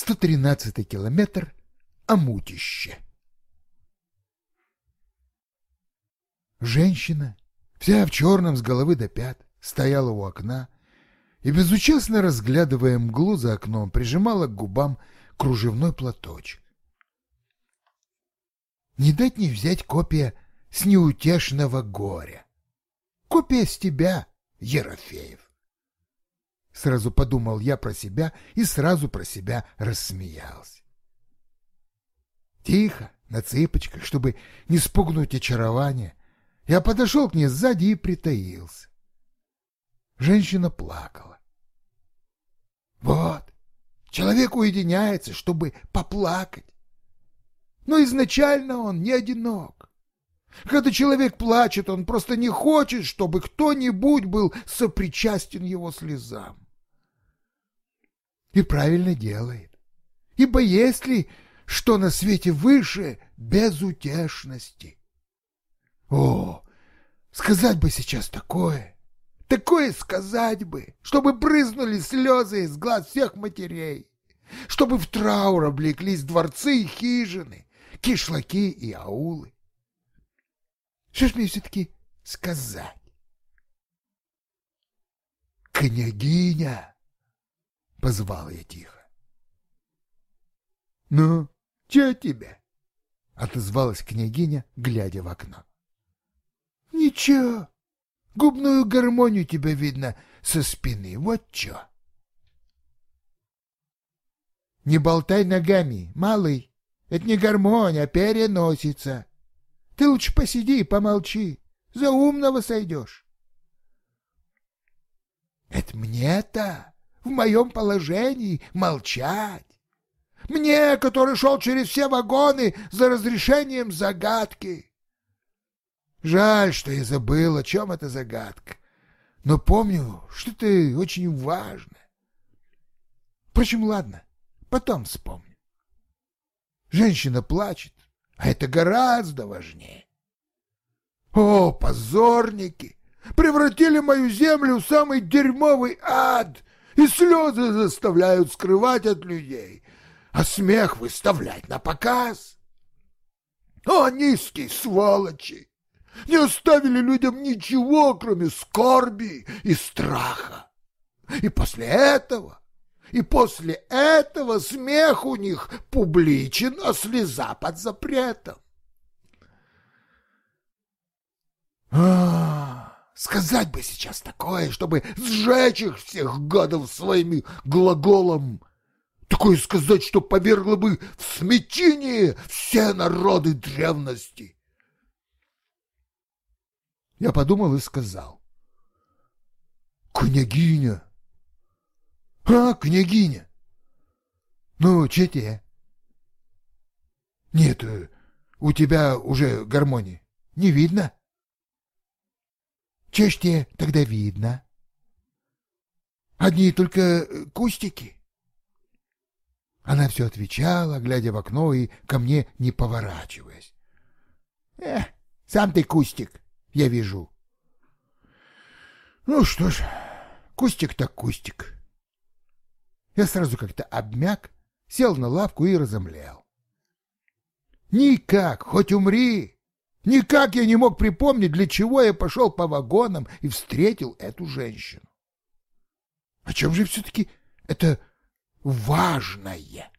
113 километр Амутище. Женщина, вся в черном с головы до пят, стояла у окна и, безучастно разглядывая мглу за окном, прижимала к губам кружевной платочек. Не дать не взять копия с неутешного горя. Копия с тебя, Ерофеев. Сразу подумал я про себя и сразу про себя рассмеялся. Тихо, на цыпочках, чтобы не спугнуть очарование, я подошел к ней сзади и притаился. Женщина плакала. Вот, человек уединяется, чтобы поплакать. Но изначально он не одинок. Когда человек плачет, он просто не хочет, чтобы кто-нибудь был сопричастен его слезам. И правильно делает. Ибо есть ли что на свете выше безутешности? О, сказать бы сейчас такое, такое сказать бы, чтобы брызнули слезы из глаз всех матерей, чтобы в траур облеклись дворцы и хижины, кишлаки и аулы. Что ж мне все-таки сказать? «Княгиня!» — позвал я тихо. «Ну, че тебе?» — отозвалась княгиня, глядя в окно. «Ничего, губную гармонию тебя видно со спины, вот чё». «Не болтай ногами, малый, это не гармония, а переносится. Ты лучше посиди и помолчи, за умного сойдешь». «Это мне-то в моем положении молчать. Мне, который шел через все вагоны за разрешением загадки. Жаль, что я забыл, о чем эта загадка. Но помню, что это очень важно. Впрочем, ладно, потом вспомню. Женщина плачет, а это гораздо важнее. О, позорники! Превратили мою землю в самый дерьмовый ад, и слезы заставляют скрывать от людей, а смех выставлять на показ. О, низкие сволочи! Не оставили людям ничего, кроме скорби и страха. И после этого, и после этого смех у них публичен, а слеза под запретом. А, сказать бы сейчас такое, чтобы сжечь их всех гадов своими глаголом Такое сказать, что повергло бы в смятение все народы древности. Я подумал и сказал. Княгиня. А, княгиня. Ну, че тебе? Нет, э, у тебя уже гармонии. Не видно? Че ж тебе тогда видно? Одни только э, кустики. Она все отвечала, глядя в окно и ко мне не поворачиваясь. «Эх, сам ты кустик, я вижу». «Ну что ж, кустик так кустик». Я сразу как-то обмяк, сел на лавку и разомлел. Никак, хоть умри, никак я не мог припомнить, для чего я пошел по вагонам и встретил эту женщину. О чем же все-таки это важное.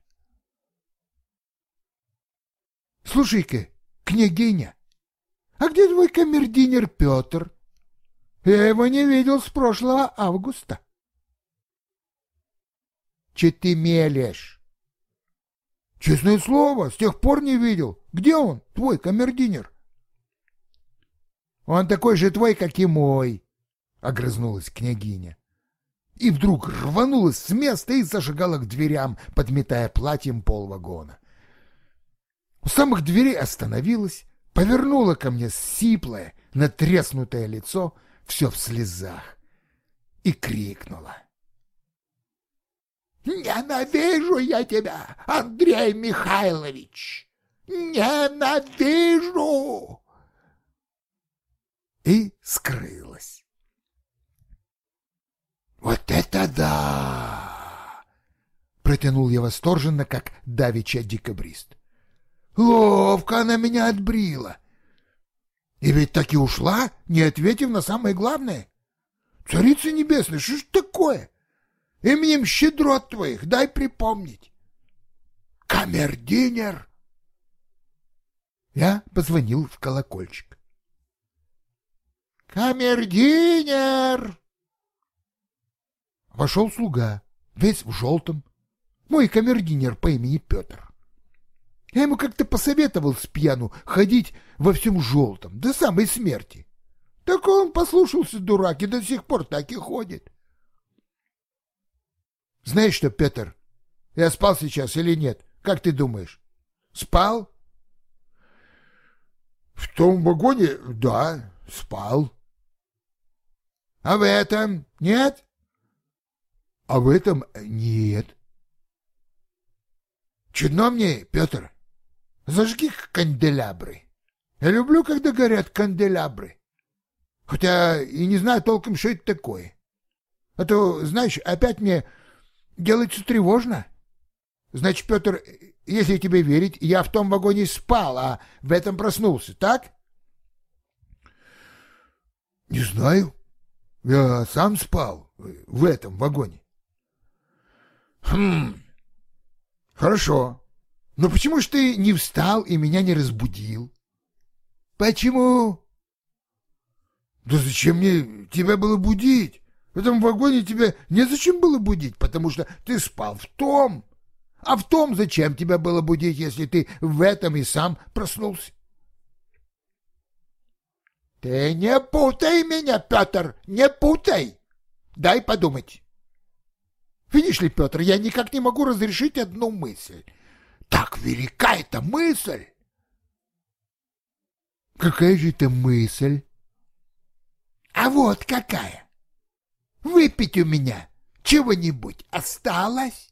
Слушай-ка, княгиня, а где твой камердинер Петр? Я его не видел с прошлого августа. Че ты мелешь? Честное слово, с тех пор не видел. Где он, твой камердинер? Он такой же твой, как и мой, — огрызнулась княгиня и вдруг рванулась с места и зашагала к дверям, подметая платьем пол вагона. У самых дверей остановилась, повернула ко мне сиплое, натреснутое лицо, все в слезах, и крикнула. «Ненавижу я тебя, Андрей Михайлович! Ненавижу!» И скрылась. «Вот это да!» — Протянул я восторженно, как давеча декабрист. Ловко она меня отбрила. И ведь так и ушла, не ответив на самое главное. Царица небесная, что ж такое? Именем щедрот твоих дай припомнить. Камердинер. Я позвонил в колокольчик. Камердинер! Вошел слуга, весь в желтом. Мой камердинер по имени Петр. Я ему как-то посоветовал с пьяну ходить во всем желтом, до самой смерти. Так он послушался, дурак, и до сих пор так и ходит. Знаешь что, Петр, я спал сейчас или нет? Как ты думаешь? Спал? В том вагоне, да, спал. А в этом нет? А в этом нет. Чудно мне, Петр. Зажги канделябры. Я люблю, когда горят канделябры. Хотя и не знаю толком, что это такое. А то, знаешь, опять мне делается тревожно. Значит, Петр, если тебе верить, я в том вагоне спал, а в этом проснулся, так? Не знаю. Я сам спал в этом вагоне. Хм. Хорошо. Но почему ж ты не встал и меня не разбудил? Почему? Да зачем мне тебя было будить? В этом вагоне тебя незачем было будить, потому что ты спал в том. А в том зачем тебя было будить, если ты в этом и сам проснулся? Ты не путай меня, Петр, не путай. Дай подумать. Видишь ли, Петр, я никак не могу разрешить одну мысль. Так велика эта мысль. Какая же это мысль? А вот какая. Выпить у меня чего-нибудь осталось?